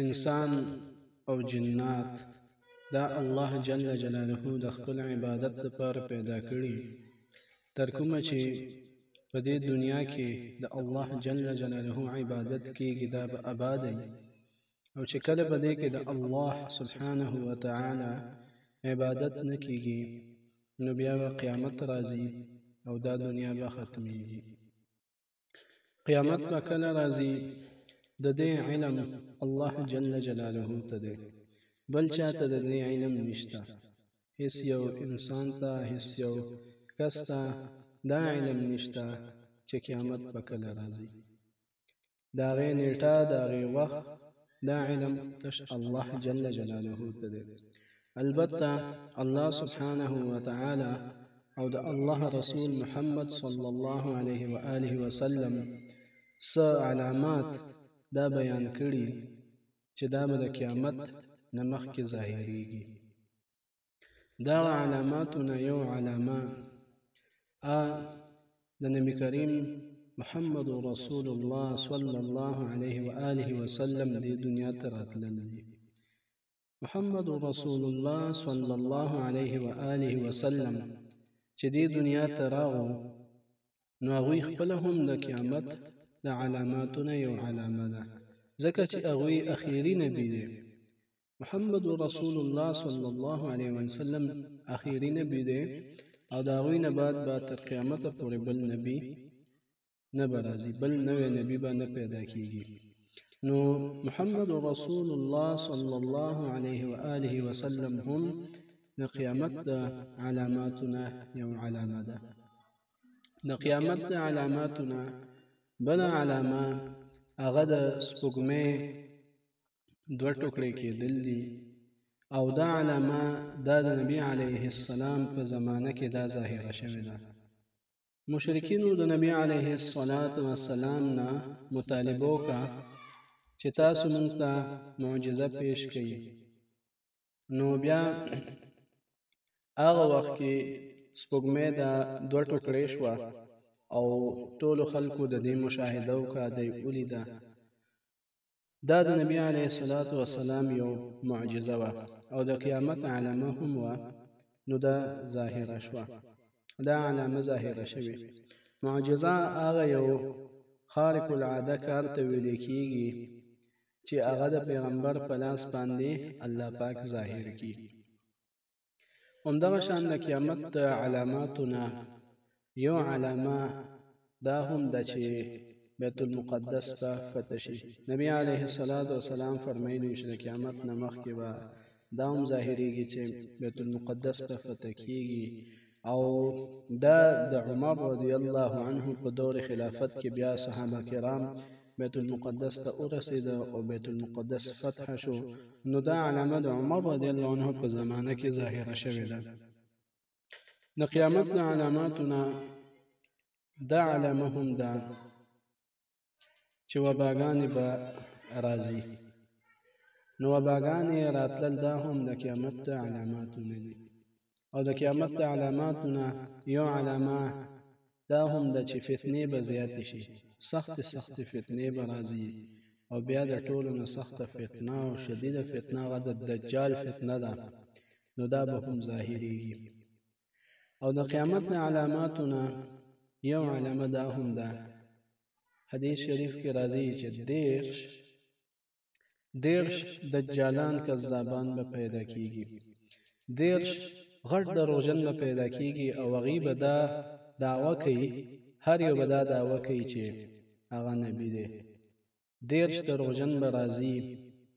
انسان او جنات دا الله جل جلاله د خپل عبادت لپاره پیدا کړي تر کومه چې په دې دنیا کې د الله جل جلاله عبادت کېږي دا به ابادی او چې کله په دې کې د الله سبحانه و تعالی عبادت نه کیږي نو بیا به قیامت راځي او دا دنیا به ختمیږي قیامت به کله راځي د دې علم الله جل جلاله ته دی بل چاته د دې علم نشته هیڅ یو انسان ته هیڅ یو کس ته دا علم نشته چې قیامت به کله راځي د هغې نېټه د هغې وخت دا علم تش الله جل جلاله ته دی البته الله سبحانه وتعالی او د الله رسول محمد صلی الله علیه و آله وسلم س علامات دا بیان کړي چې دا به د قیامت نمخ کې ظاهریږي دغه علاماتو نه یو علامه ا د نبی کریم محمد رسول الله صلی الله علیه و آله وسلم د دنیا ته راتلل دي محمد رسول الله صلی الله علیه و آله وسلم چې د دنیا ته راغو نو هغه خپل هم د قیامت د علاماتونه یو علامه ده ځکه چې هغه اخیری نبی دی محمد رسول الله صلی الله علیه وسلم اخیری نبی دی او دا غوی نه بعد به تر قیامت پورې بل نبی نه برازي بل نوې نبی به نه پیدا کیږي نو محمد رسول الله صلی الله علیه و آله وسلم هم د قیامت د علاماتونه یو علامه ده د قیامت د علاماتونه بل علامه هغه د سپوږمۍ دوه ټوکړې کېدل دي او دا علامه دا د نبی علیه السلام په زمانه کې دا ظاهره شوې ده مشرکینو د نبی علیه الصلاۃ والسلام نه مطالبه وکړه چې تاسو مونږ ته معجزه پیش کړئ نو بیا هغه وخت کې سپوږمۍ د دوه ټوکړې شو او ټولو خلکو د دې مشاهده وکړه د ولیده دا د نبی علیه الصلاة والسلام یو معجزه وه او د قیامت علامه هم وه نو دا ظاهره شوه دا علامه ظاهره شوه معجزه هغه یو خارق العاده کار ته ویل کیږي چې هغه د پیغمبر په لاس باندې الله پاک ظاهر کی همدغه شان د قیامت د علاماتو نه یو علامه دا هم ده چې بیت المقدس به فتح شي نبی علیه الصلاۃ والسلام فرمایلی چې د قیامت نه مخکې به دا هم ظاهریږي چې بیت المقدس به فتح کیږي او دا د عمر رضی الله عنه په دور خلافت کې بیا صحابه کرام بیت المقدس ته ورسید او بیت المقدس فتح شو نو دا علامه د عمر رضی الله عنه په زمانه کې ظاهره شوې ده د قیامت د علاماتونه دا علامه هم ده چې وباګانې به راځي نو وباګانې راتلل دا هم د قیامت د علاماتونه دي او د قیامت د علاماتو نه یو علامه دا هم ده چې فتنې به زیاتې شي سختې سختې فتنې به راځي او بیا د ټولو نه سخته فتنه او شدیده فتنه هغه د دجال فتنه ده نو دا به هم ظاهریږي او د قیامت له علاماتو نه یو علامه دا هم ده حدیث شریف کې راځي چې دیرش دیرش دجالان کذابان به پیدا کیږي دیرش غټ دروژن به پیدا کیږي او هغوی به دا دعوه کوي هر یو به دا دعوه کوي چې هغه نبی دی دیرش دروژن به راځي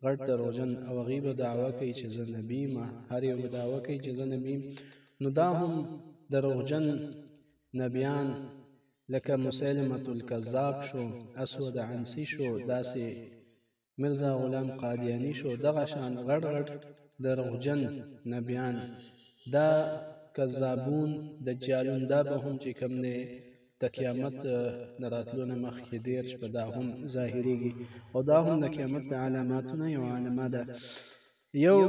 غټ دروژن او هغوی به دعوه کوي چې زه نبی ما هر یو به دعوه کوي چې زه نبی نو دا هم دروغجن نبیان لکه مسیلمة الکذاب شو اسود عنسی شو داسی مرزا غلام قادیانی شو دغه شان غټ غټ دروغجن نبیان دا کذابون دجالون دا به هم چې کم دی د قیامت د راتلو نه مخکې دیر شپه دا هم ظاهریږي او دا هم د قیامت د علاماتو نه یو علامه ده یو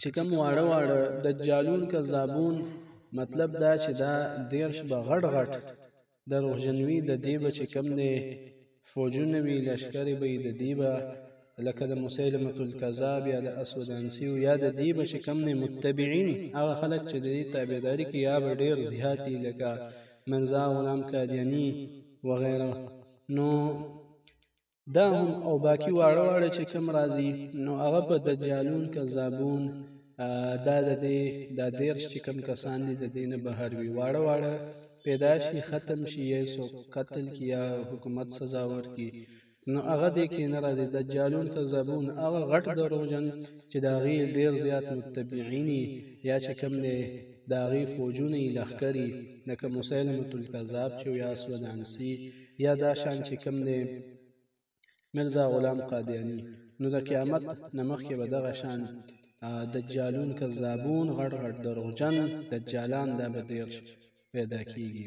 چې کوم واړه واړه دجالون کذابون مطلب دا چې دا دیرش به غټ غټ د روغجنوي د دی به چې کوم دی فوجونه وي لشکرې به د دی به لکه د مسیلمه الکذاب یا د اسود انسی یا د دی به چې کوم دی متبعین هغه خلک چې د دې تابعداري کې یا به ډیر زیاتی لکه مرزا غلام قادیانی وغیره نو دا هم او باقی واړه واړه چې کوم راځي نو هغه په دجالون کذابون دا د دې دا دیرش چې کوم کسان دي د دې نه بهر وي واړه واړه پیدا شي ختم شي یې سو قتل کیا حکومت سزا ورکي نو هغه دې کې نه راځي دجالون کذابون هغه غټ دروغجن چې دا غي ډیر زیات متبعینی یا چې کوم دی دا غي فوجونه لخکری لکه مسلمه الکذاب چې یا سودانسی یا دا شان چې کوم دی مرزا غلام قادیانی نو د قیامت نه مخکې به دغه شان دجالون کذابون غټ غټ دروغجن دجالان دا به دیر پیدا کیږي